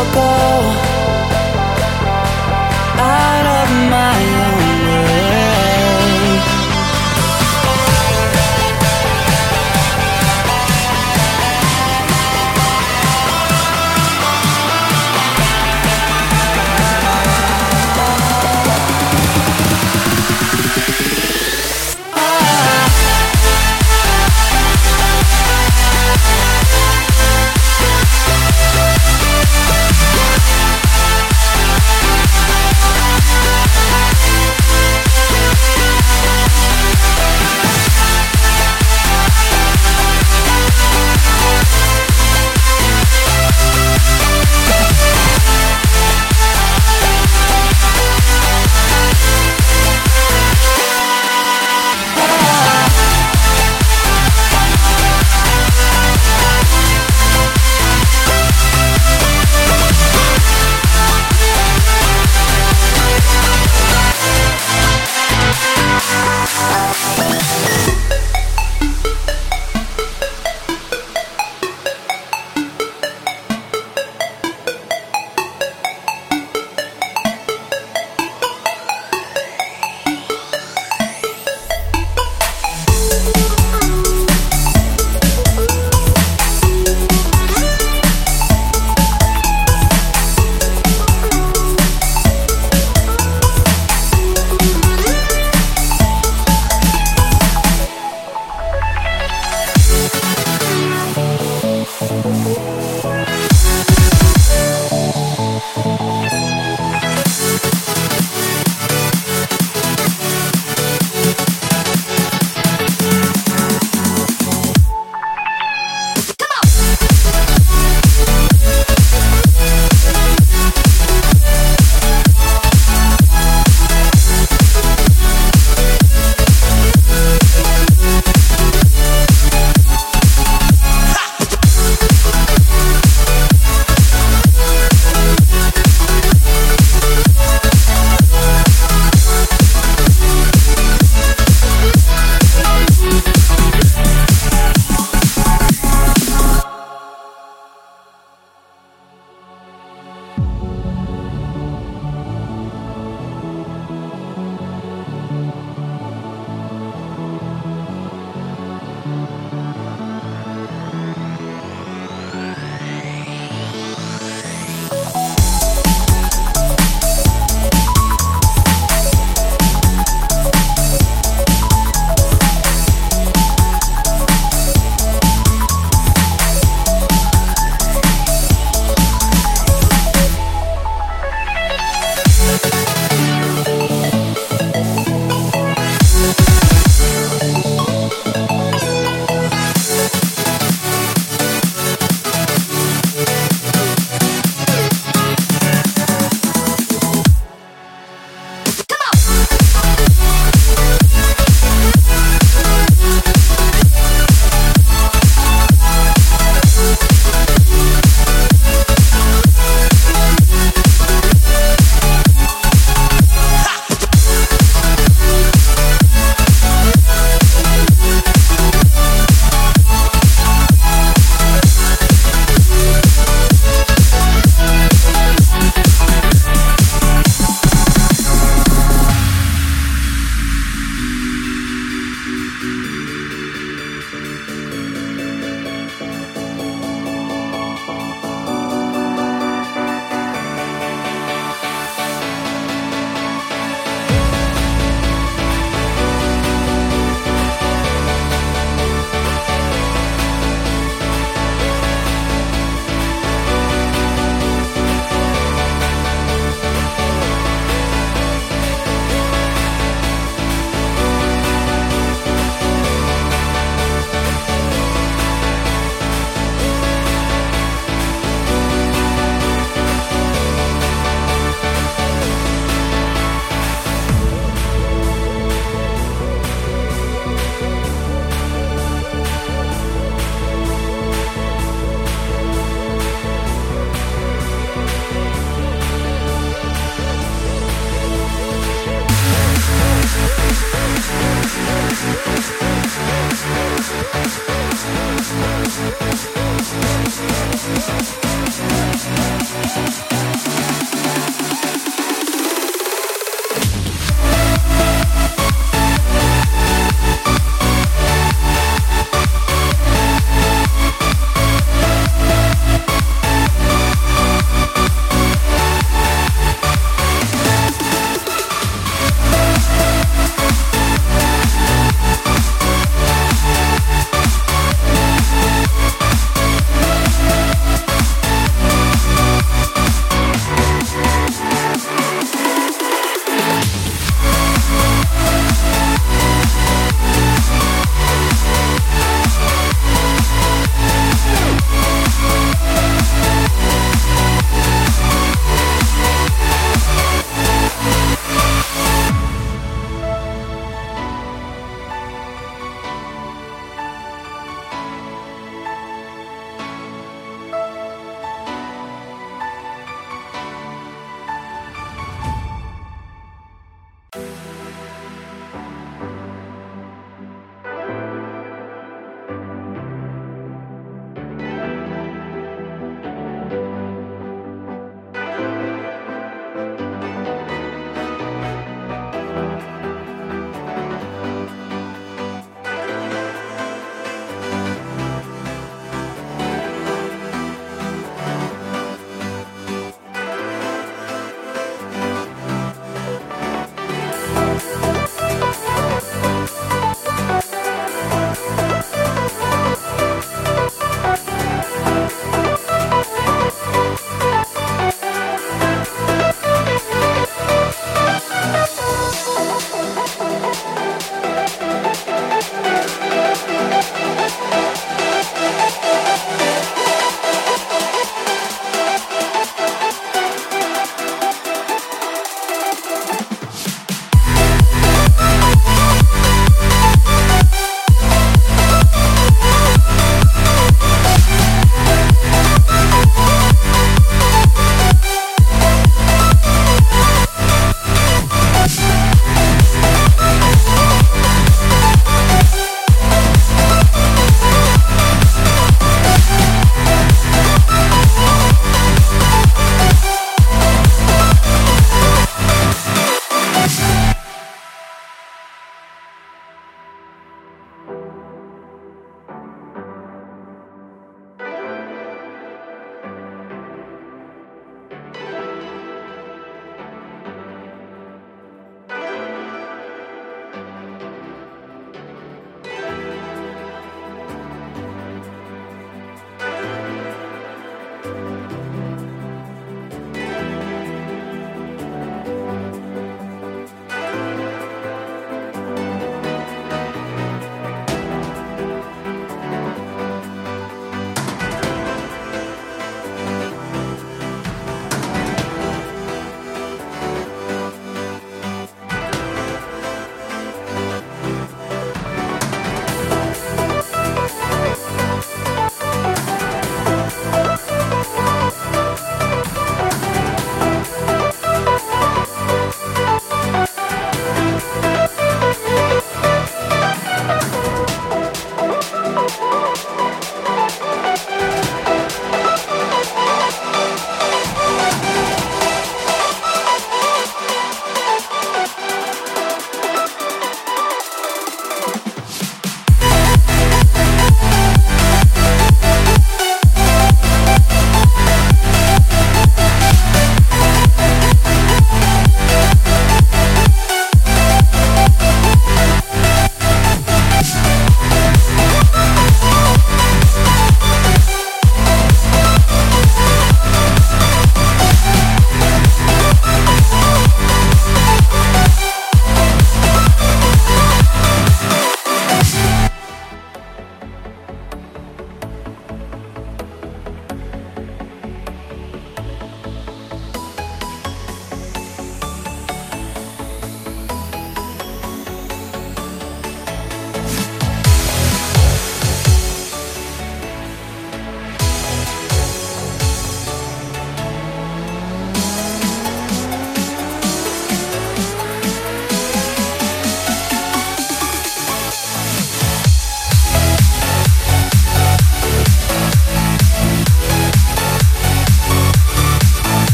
I'll go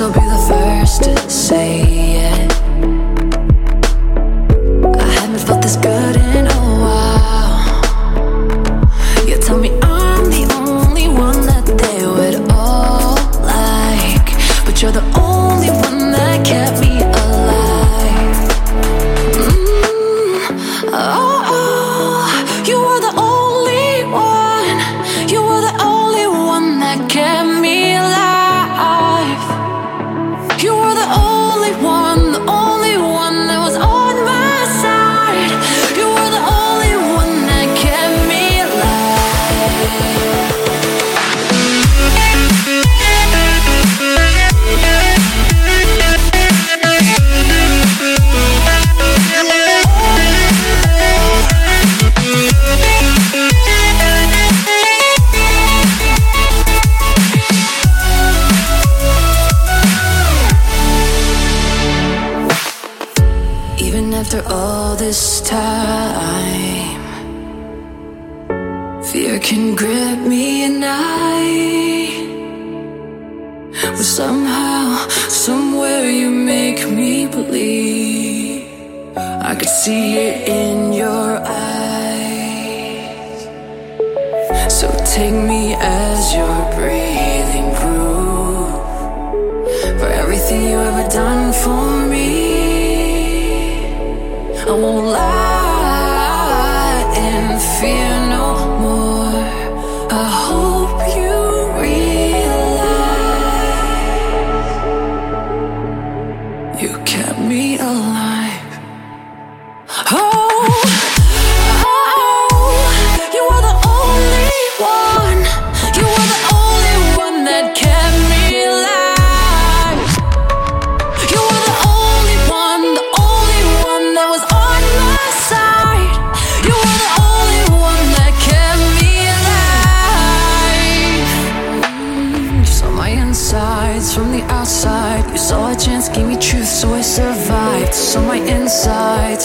I'll be the first to say. you ever done for me. I won't lie. on my inside.